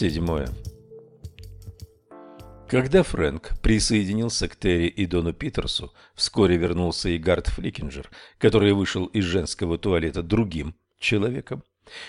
Седьмое. Когда Фрэнк присоединился к Терри и Дону Питерсу, вскоре вернулся и Гард Фликинджер, который вышел из женского туалета другим человеком.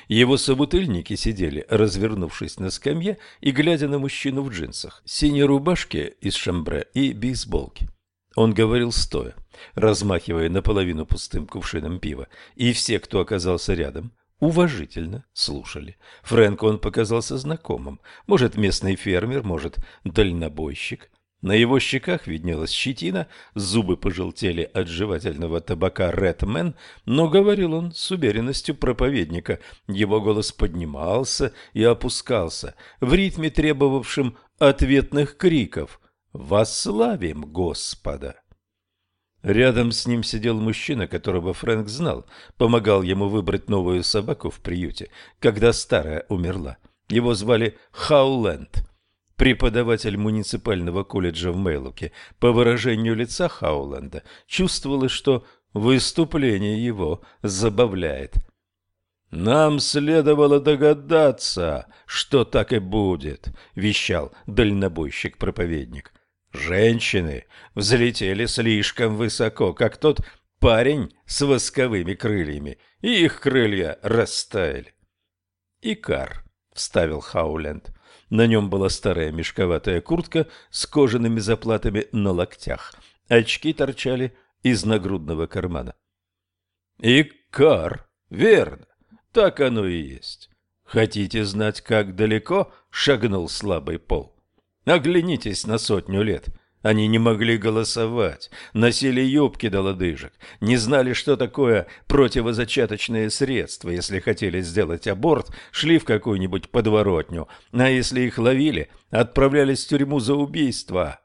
Его собутыльники сидели, развернувшись на скамье и глядя на мужчину в джинсах, синей рубашке из шамбре и бейсболке. Он говорил стоя, размахивая наполовину пустым кувшином пива, и все, кто оказался рядом, уважительно слушали. Фрэнку он показался знакомым. Может, местный фермер, может, дальнобойщик. На его щеках виднелась щетина, зубы пожелтели от жевательного табака «Редмен», но говорил он с уверенностью проповедника. Его голос поднимался и опускался в ритме, требовавшем ответных криков «Восславим Господа!». Рядом с ним сидел мужчина, которого Фрэнк знал, помогал ему выбрать новую собаку в приюте, когда старая умерла. Его звали Хауленд, преподаватель муниципального колледжа в Мейлуке. По выражению лица Хауленда чувствовалось, что выступление его забавляет. «Нам следовало догадаться, что так и будет», — вещал дальнобойщик-проповедник. Женщины взлетели слишком высоко, как тот парень с восковыми крыльями, и их крылья растаяли. «Икар», — вставил Хауленд. На нем была старая мешковатая куртка с кожаными заплатами на локтях. Очки торчали из нагрудного кармана. «Икар, верно, так оно и есть. Хотите знать, как далеко шагнул слабый пол?» Оглянитесь на сотню лет. Они не могли голосовать, носили юбки до лодыжек, не знали, что такое противозачаточные средства. Если хотели сделать аборт, шли в какую-нибудь подворотню, а если их ловили, отправлялись в тюрьму за убийство.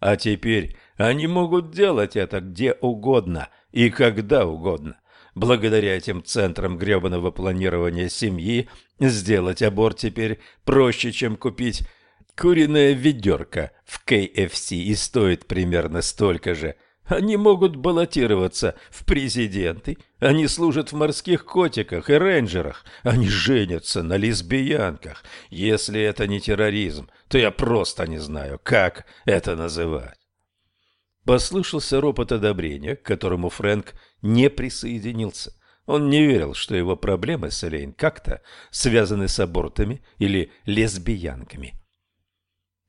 А теперь они могут делать это где угодно и когда угодно. Благодаря этим центрам гребаного планирования семьи сделать аборт теперь проще, чем купить Куриная ведерко в KFC и стоит примерно столько же. Они могут баллотироваться в президенты, они служат в морских котиках и рейнджерах, они женятся на лесбиянках. Если это не терроризм, то я просто не знаю, как это называть. Послышался ропот одобрения, к которому Фрэнк не присоединился. Он не верил, что его проблемы с Элейн как-то связаны с абортами или лесбиянками.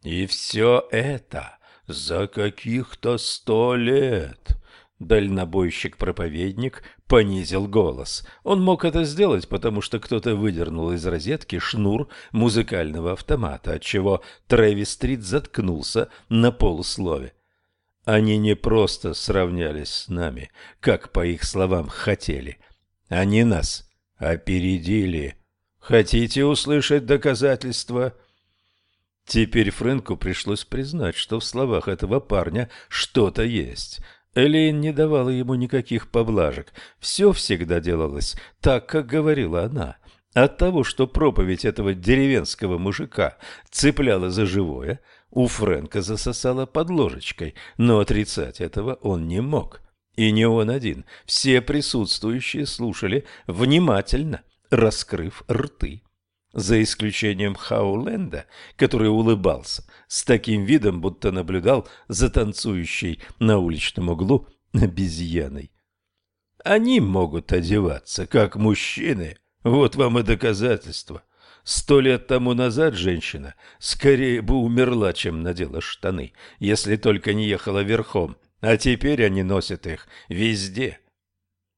И все это за каких-то сто лет. Дальнобойщик-проповедник понизил голос. Он мог это сделать, потому что кто-то выдернул из розетки шнур музыкального автомата, отчего Трэвис Стрит заткнулся на полуслове. Они не просто сравнялись с нами, как, по их словам, хотели. Они нас опередили. Хотите услышать доказательства? — Теперь Фрэнку пришлось признать, что в словах этого парня что-то есть. Элейн не давала ему никаких поблажек. Все всегда делалось так, как говорила она. От того, что проповедь этого деревенского мужика цепляла за живое, у Фрэнка засосала под ложечкой, но отрицать этого он не мог. И не он один. Все присутствующие слушали внимательно, раскрыв рты за исключением Хауленда, который улыбался с таким видом, будто наблюдал за танцующей на уличном углу обезьяной. Они могут одеваться, как мужчины, вот вам и доказательство. Сто лет тому назад женщина скорее бы умерла, чем надела штаны, если только не ехала верхом, а теперь они носят их везде.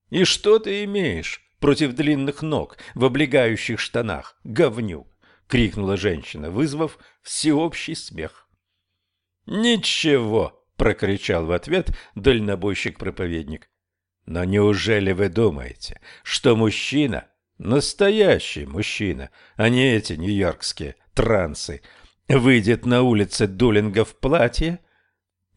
И что ты имеешь? Против длинных ног в облегающих штанах. Говнюк! — крикнула женщина, вызвав всеобщий смех. «Ничего!» — прокричал в ответ дальнобойщик-проповедник. «Но неужели вы думаете, что мужчина, настоящий мужчина, а не эти нью-йоркские трансы, выйдет на улицы Дулинга в платье?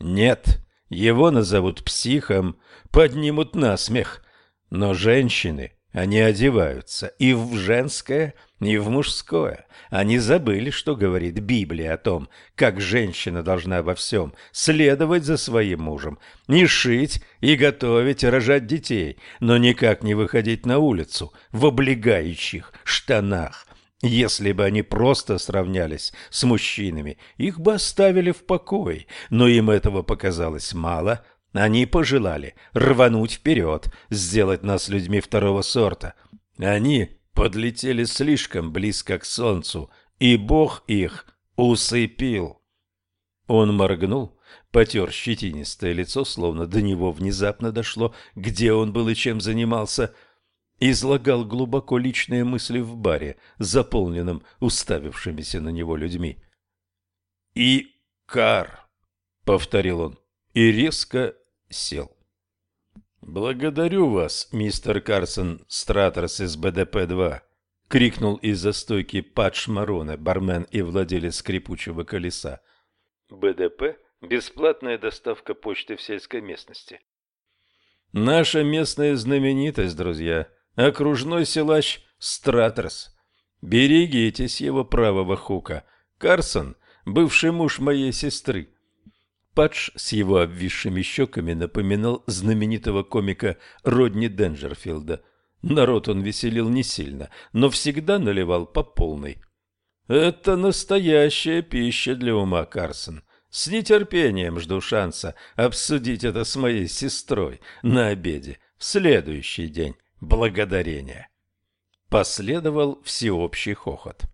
Нет, его назовут психом, поднимут на смех. Но женщины они одеваются и в женское, и в мужское. Они забыли, что говорит Библия о том, как женщина должна во всем следовать за своим мужем, не шить и готовить и рожать детей, но никак не выходить на улицу в облегающих штанах. Если бы они просто сравнялись с мужчинами, их бы оставили в покое, но им этого показалось мало. Они пожелали рвануть вперед, сделать нас людьми второго сорта. Они подлетели слишком близко к солнцу, и Бог их усыпил. Он моргнул, потер щетинистое лицо, словно до него внезапно дошло, где он был и чем занимался – излагал глубоко личные мысли в баре, заполненном уставившимися на него людьми. «И кар», — повторил он, и резко сел. «Благодарю вас, мистер Карсон Стратерс из БДП-2», — крикнул из-за стойки Патч Мароне, бармен и владелец скрипучего колеса. БДП – бесплатная доставка почты в сельской местности. «Наша местная знаменитость, друзья окружной силач Стратерс. Берегитесь его правого хука. Карсон – бывший муж моей сестры. Падж с его обвисшими щеками напоминал знаменитого комика Родни Денджерфилда. Народ он веселил не сильно, но всегда наливал по полной. «Это настоящая пища для ума, Карсон. С нетерпением жду шанса обсудить это с моей сестрой на обеде в следующий день благодарения. Последовал всеобщий хохот.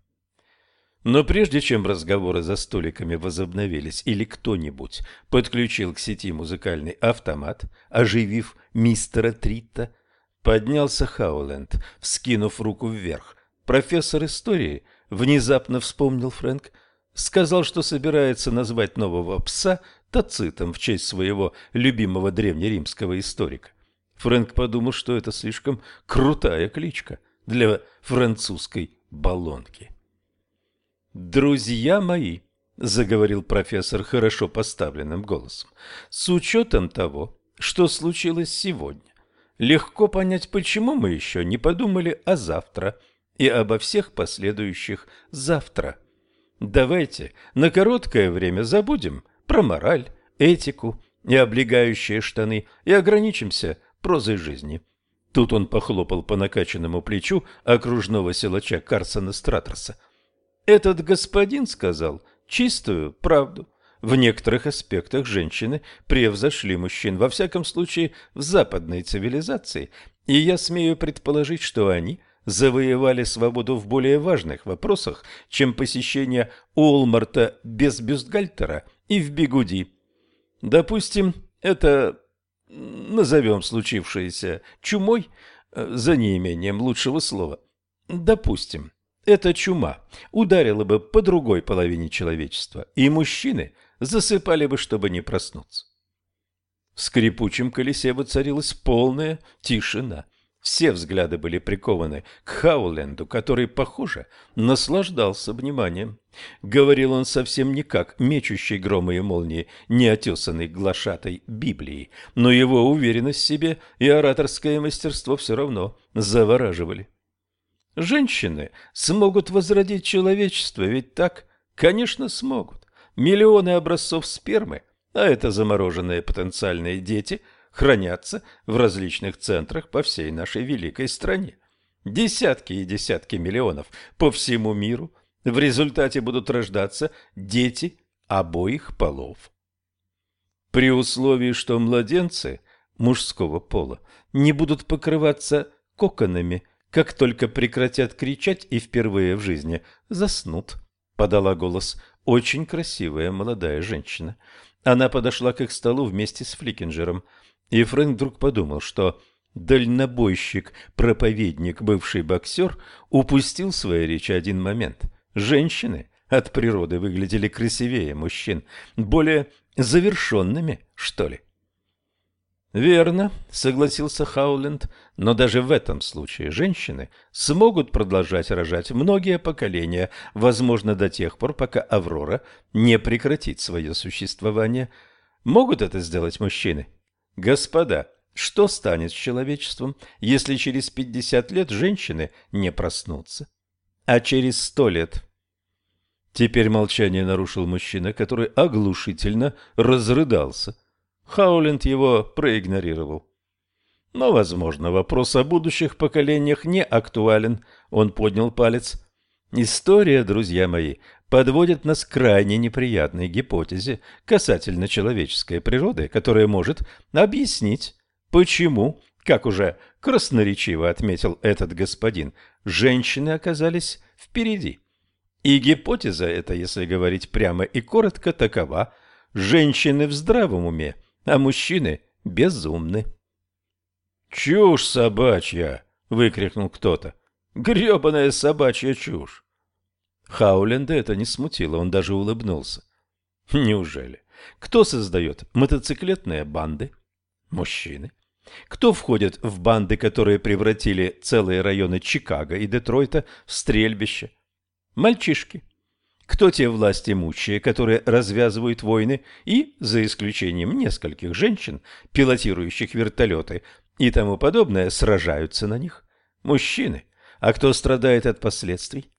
Но прежде чем разговоры за столиками возобновились или кто-нибудь подключил к сети музыкальный автомат, оживив мистера Тритта, поднялся Хауленд, вскинув руку вверх. Профессор истории, внезапно вспомнил Фрэнк, сказал, что собирается назвать нового пса Тацитом в честь своего любимого древнеримского историка. Фрэнк подумал, что это слишком крутая кличка для французской баллонки. «Друзья мои», — заговорил профессор хорошо поставленным голосом, — «с учетом того, что случилось сегодня, легко понять, почему мы еще не подумали о завтра и обо всех последующих завтра. Давайте на короткое время забудем про мораль, этику и облегающие штаны и ограничимся прозой жизни. Тут он похлопал по накачанному плечу окружного силача Карсона Стратерса. Этот господин сказал чистую правду. В некоторых аспектах женщины превзошли мужчин, во всяком случае в западной цивилизации, и я смею предположить, что они завоевали свободу в более важных вопросах, чем посещение Уолмарта без бюстгальтера и в бигуди. Допустим, это назовем случившееся чумой, э, за неимением лучшего слова. Допустим, эта чума ударила бы по другой половине человечества, и мужчины засыпали бы, чтобы не проснуться. В скрипучем колесе воцарилась полная тишина. Все взгляды были прикованы к Хауленду, который, похоже, наслаждался вниманием. Говорил он совсем не как мечущий громы и молнии неотесанный глашатой Библии, но его уверенность в себе и ораторское мастерство все равно завораживали. Женщины смогут возродить человечество, ведь так? Конечно, смогут. Миллионы образцов спермы, а это замороженные потенциальные дети – хранятся в различных центрах по всей нашей великой стране. Десятки и десятки миллионов по всему миру в результате будут рождаться дети обоих полов. При условии, что младенцы мужского пола не будут покрываться коконами, как только прекратят кричать и впервые в жизни заснут, подала голос очень красивая молодая женщина. Она подошла к их столу вместе с Фликинджером – и Фрэнк вдруг подумал, что дальнобойщик, проповедник, бывший боксер, упустил в своей речи один момент. Женщины от природы выглядели красивее мужчин, более завершенными, что ли. «Верно», — согласился Хауленд, — «но даже в этом случае женщины смогут продолжать рожать многие поколения, возможно, до тех пор, пока Аврора не прекратит свое существование. Могут это сделать мужчины? Господа, что станет с человечеством, если через пятьдесят лет женщины не проснутся? А через сто лет? Теперь молчание нарушил мужчина, который оглушительно разрыдался. Хауленд его проигнорировал. Но, возможно, вопрос о будущих поколениях не актуален. Он поднял палец. История, друзья мои, подводит нас к крайне неприятной гипотезе касательно человеческой природы, которая может объяснить, почему, как уже красноречиво отметил этот господин, женщины оказались впереди. И гипотеза эта, если говорить прямо и коротко, такова. Женщины в здравом уме, а мужчины безумны. «Чушь собачья!» — выкрикнул кто-то. Гребаная собачья чушь. Хауленда это не смутило, он даже улыбнулся. Неужели? Кто создает мотоциклетные банды? Мужчины. Кто входит в банды, которые превратили целые районы Чикаго и Детройта в стрельбище? Мальчишки. Кто те власти имущие, которые развязывают войны и, за исключением нескольких женщин, пилотирующих вертолеты и тому подобное, сражаются на них? Мужчины. А кто страдает от последствий?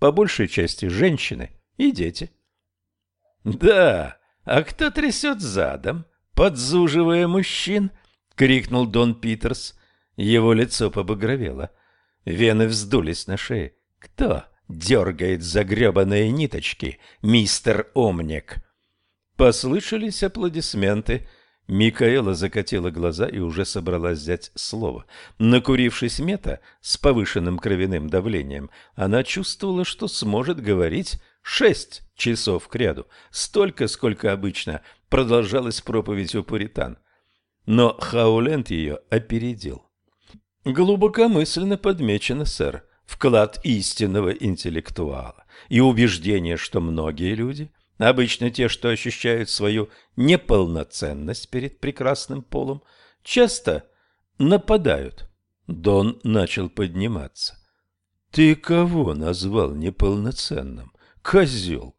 По большей части женщины и дети. «Да, а кто трясет задом, подзуживая мужчин?» — крикнул Дон Питерс. Его лицо побагровело. Вены вздулись на шее. «Кто дергает загребанные ниточки, мистер Омник?» Послышались аплодисменты. Микаэла закатила глаза и уже собралась взять слово. Накурившись мета с повышенным кровяным давлением, она чувствовала, что сможет говорить шесть часов кряду, столько, сколько обычно продолжалась проповедь у пуритан. Но Хауленд ее опередил. Глубокомысленно подмечено, сэр, вклад истинного интеллектуала и убеждение, что многие люди Обычно те, что ощущают свою неполноценность перед прекрасным полом, часто нападают. Дон начал подниматься. «Ты кого назвал неполноценным? Козел!»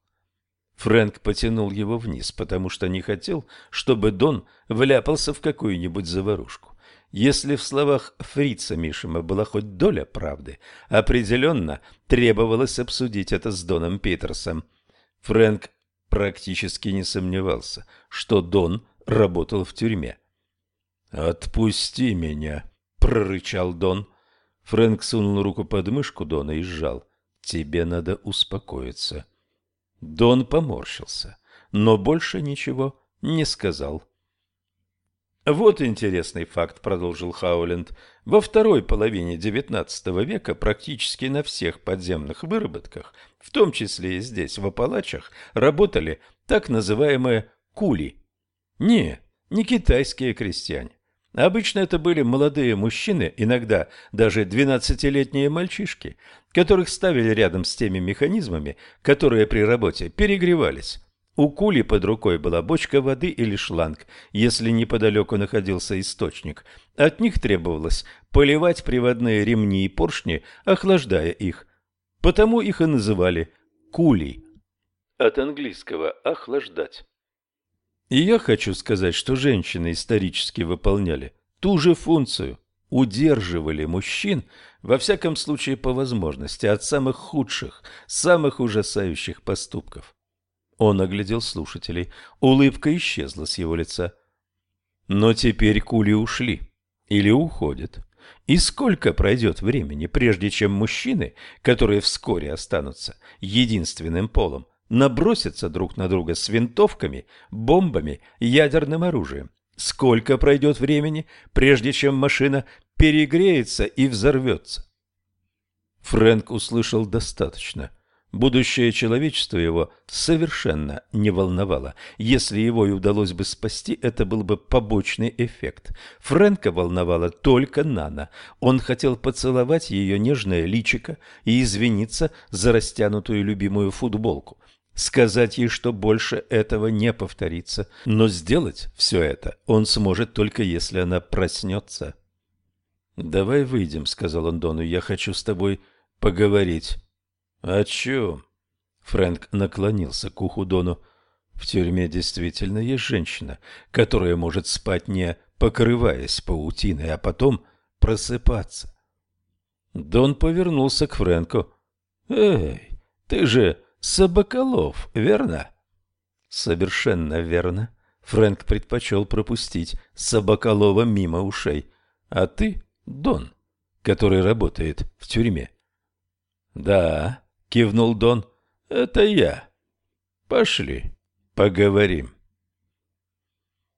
Фрэнк потянул его вниз, потому что не хотел, чтобы Дон вляпался в какую-нибудь заварушку. Если в словах фрица Мишима была хоть доля правды, определенно требовалось обсудить это с Доном Питерсом. Фрэнк практически не сомневался, что Дон работал в тюрьме. «Отпусти меня!» — прорычал Дон. Фрэнк сунул руку под мышку Дона и сжал. «Тебе надо успокоиться». Дон поморщился, но больше ничего не сказал. Вот интересный факт, продолжил Хауленд. Во второй половине XIX века практически на всех подземных выработках, в том числе и здесь, в Апалачах, работали так называемые кули. Не, не китайские крестьяне. Обычно это были молодые мужчины, иногда даже двенадцатилетние мальчишки, которых ставили рядом с теми механизмами, которые при работе перегревались. У Кули под рукой была бочка воды или шланг, если неподалеку находился источник. От них требовалось поливать приводные ремни и поршни, охлаждая их. Потому их и называли кули. От английского «охлаждать». И я хочу сказать, что женщины исторически выполняли ту же функцию. Удерживали мужчин, во всяком случае по возможности, от самых худших, самых ужасающих поступков. Он оглядел слушателей. Улыбка исчезла с его лица. Но теперь кули ушли. Или уходят. И сколько пройдет времени, прежде чем мужчины, которые вскоре останутся единственным полом, набросятся друг на друга с винтовками, бомбами, ядерным оружием? Сколько пройдет времени, прежде чем машина перегреется и взорвется? Фрэнк услышал достаточно. Будущее человечества его совершенно не волновало. Если его и удалось бы спасти, это был бы побочный эффект. Фрэнка волновала только Нана. Он хотел поцеловать ее нежное личико и извиниться за растянутую любимую футболку. Сказать ей, что больше этого не повторится. Но сделать все это он сможет только если она проснется. «Давай выйдем», — сказал он Дону, — «я хочу с тобой поговорить». «О чем?» Фрэнк наклонился к уху Дону. «В тюрьме действительно есть женщина, которая может спать не покрываясь паутиной, а потом просыпаться». Дон повернулся к Фрэнку. «Эй, ты же Собаколов, верно?» «Совершенно верно». Фрэнк предпочел пропустить Собаколова мимо ушей. «А ты, Дон, который работает в тюрьме?» «Да, кивнул Дон. Это я. Пошли, поговорим.